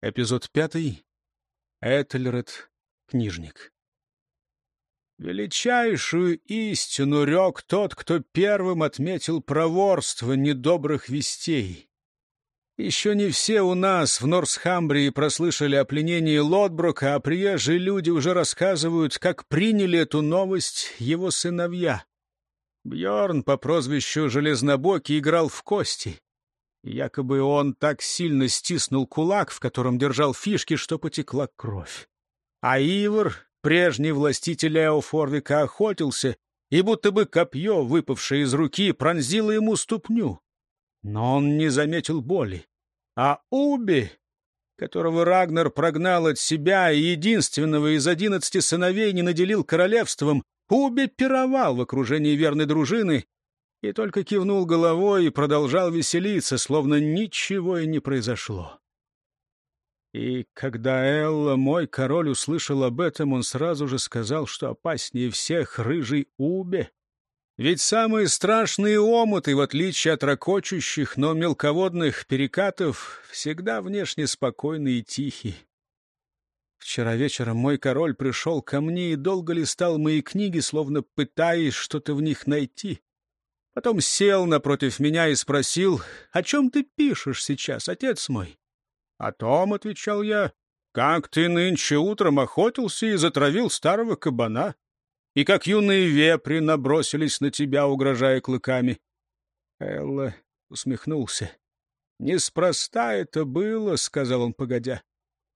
Эпизод пятый. Этельред, книжник. Величайшую истину рек тот, кто первым отметил проворство недобрых вестей. Еще не все у нас в Норсхамбрии прослышали о пленении Лотброка, а приезжие люди уже рассказывают, как приняли эту новость его сыновья. Бьорн по прозвищу Железнобокий играл в кости. Якобы он так сильно стиснул кулак, в котором держал фишки, что потекла кровь. А Ивар, прежний властитель Эофорвика, охотился, и будто бы копье, выпавшее из руки, пронзило ему ступню. Но он не заметил боли. А Уби, которого Рагнар прогнал от себя и единственного из одиннадцати сыновей не наделил королевством, Уби пировал в окружении верной дружины и только кивнул головой и продолжал веселиться, словно ничего и не произошло. И когда Элла, мой король, услышал об этом, он сразу же сказал, что опаснее всех рыжий Убе. Ведь самые страшные омуты, в отличие от ракочущих, но мелководных перекатов, всегда внешне спокойны и тихи. Вчера вечером мой король пришел ко мне и долго листал мои книги, словно пытаясь что-то в них найти. Потом сел напротив меня и спросил, «О чем ты пишешь сейчас, отец мой?» «О том», — отвечал я, — «как ты нынче утром охотился и затравил старого кабана, и как юные вепри набросились на тебя, угрожая клыками». Элла усмехнулся. «Неспроста это было», — сказал он, погодя.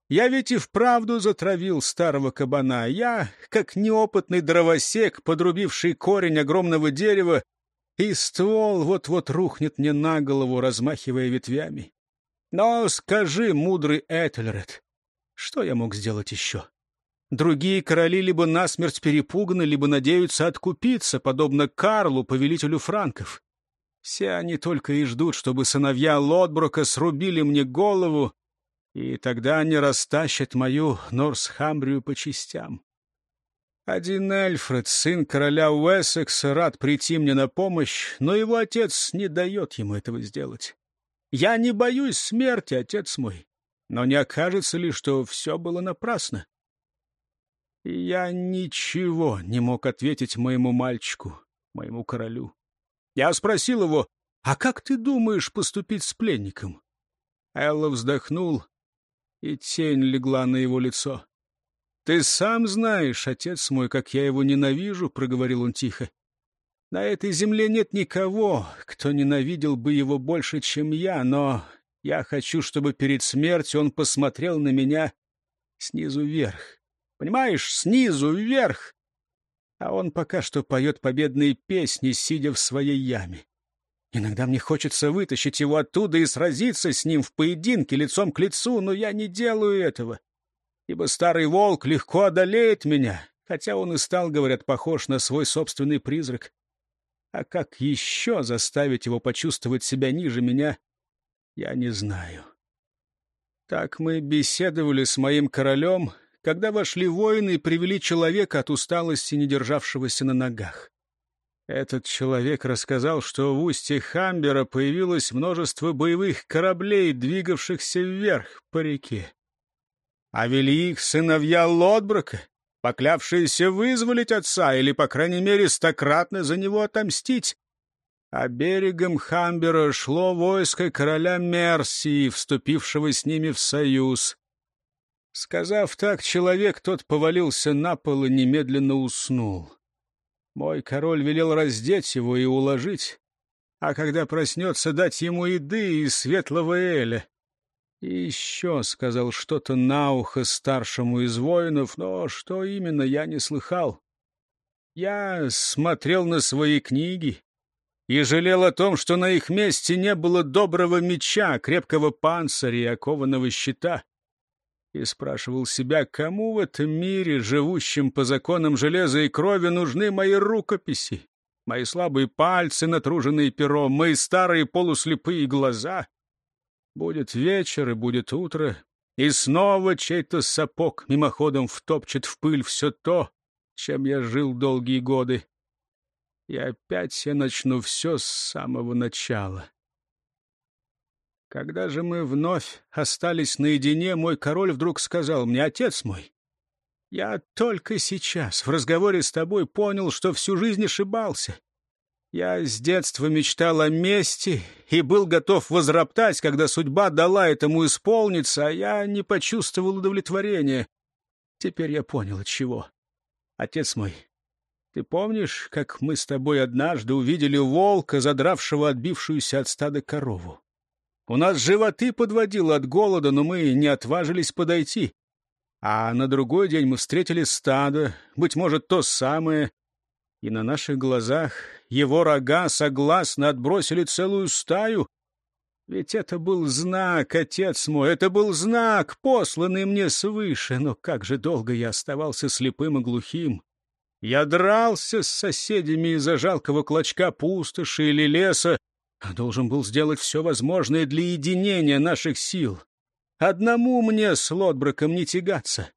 «Я ведь и вправду затравил старого кабана. Я, как неопытный дровосек, подрубивший корень огромного дерева, и ствол вот-вот рухнет мне на голову, размахивая ветвями. Но скажи, мудрый Этельред, что я мог сделать еще? Другие короли либо насмерть перепуганы, либо надеются откупиться, подобно Карлу, повелителю франков. Все они только и ждут, чтобы сыновья Лотброка срубили мне голову, и тогда они растащат мою Норсхамбрию по частям. Один Эльфред, сын короля Уэссекса, рад прийти мне на помощь, но его отец не дает ему этого сделать. Я не боюсь смерти, отец мой, но не окажется ли, что все было напрасно? Я ничего не мог ответить моему мальчику, моему королю. Я спросил его, а как ты думаешь поступить с пленником? Элла вздохнул, и тень легла на его лицо. «Ты сам знаешь, отец мой, как я его ненавижу», — проговорил он тихо. «На этой земле нет никого, кто ненавидел бы его больше, чем я, но я хочу, чтобы перед смертью он посмотрел на меня снизу вверх. Понимаешь, снизу вверх. А он пока что поет победные песни, сидя в своей яме. Иногда мне хочется вытащить его оттуда и сразиться с ним в поединке лицом к лицу, но я не делаю этого ибо старый волк легко одолеет меня, хотя он и стал, говорят, похож на свой собственный призрак. А как еще заставить его почувствовать себя ниже меня, я не знаю. Так мы беседовали с моим королем, когда вошли воины и привели человека от усталости, не державшегося на ногах. Этот человек рассказал, что в устье Хамбера появилось множество боевых кораблей, двигавшихся вверх по реке а вели их сыновья Лотброка, поклявшиеся вызволить отца или, по крайней мере, стократно за него отомстить. А берегом Хамбера шло войско короля Мерсии, вступившего с ними в союз. Сказав так, человек тот повалился на пол и немедленно уснул. Мой король велел раздеть его и уложить, а когда проснется, дать ему еды и светлого эля. И еще сказал что-то на ухо старшему из воинов, но что именно, я не слыхал. Я смотрел на свои книги и жалел о том, что на их месте не было доброго меча, крепкого панциря и окованного щита. И спрашивал себя, кому в этом мире, живущем по законам железа и крови, нужны мои рукописи, мои слабые пальцы, натруженные пером, мои старые полуслепые глаза — Будет вечер и будет утро, и снова чей-то сапог мимоходом втопчет в пыль все то, чем я жил долгие годы. И опять я начну все с самого начала. Когда же мы вновь остались наедине, мой король вдруг сказал мне, «Отец мой, я только сейчас в разговоре с тобой понял, что всю жизнь ошибался. Я с детства мечтал о мести и был готов возроптать, когда судьба дала этому исполниться, а я не почувствовал удовлетворения. Теперь я понял, от чего. Отец мой, ты помнишь, как мы с тобой однажды увидели волка, задравшего отбившуюся от стада корову? У нас животы подводило от голода, но мы не отважились подойти. А на другой день мы встретили стадо, быть может, то самое, и на наших глазах его рога согласно отбросили целую стаю. Ведь это был знак, отец мой, это был знак, посланный мне свыше, но как же долго я оставался слепым и глухим. Я дрался с соседями из-за жалкого клочка пустоши или леса, а должен был сделать все возможное для единения наших сил. Одному мне с Лотброком не тягаться.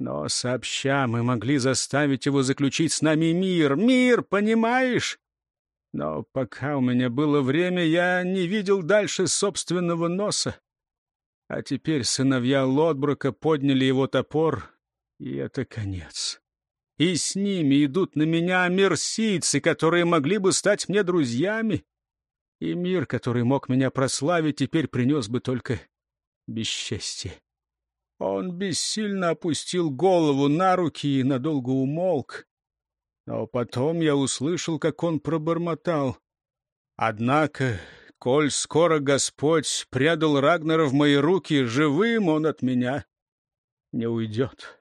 Но сообща мы могли заставить его заключить с нами мир. Мир, понимаешь? Но пока у меня было время, я не видел дальше собственного носа. А теперь сыновья Лотброка подняли его топор, и это конец. И с ними идут на меня мерсийцы, которые могли бы стать мне друзьями. И мир, который мог меня прославить, теперь принес бы только бесчестье. Он бессильно опустил голову на руки и надолго умолк. Но потом я услышал, как он пробормотал. Однако, коль скоро Господь предал Рагнера в мои руки, живым он от меня не уйдет.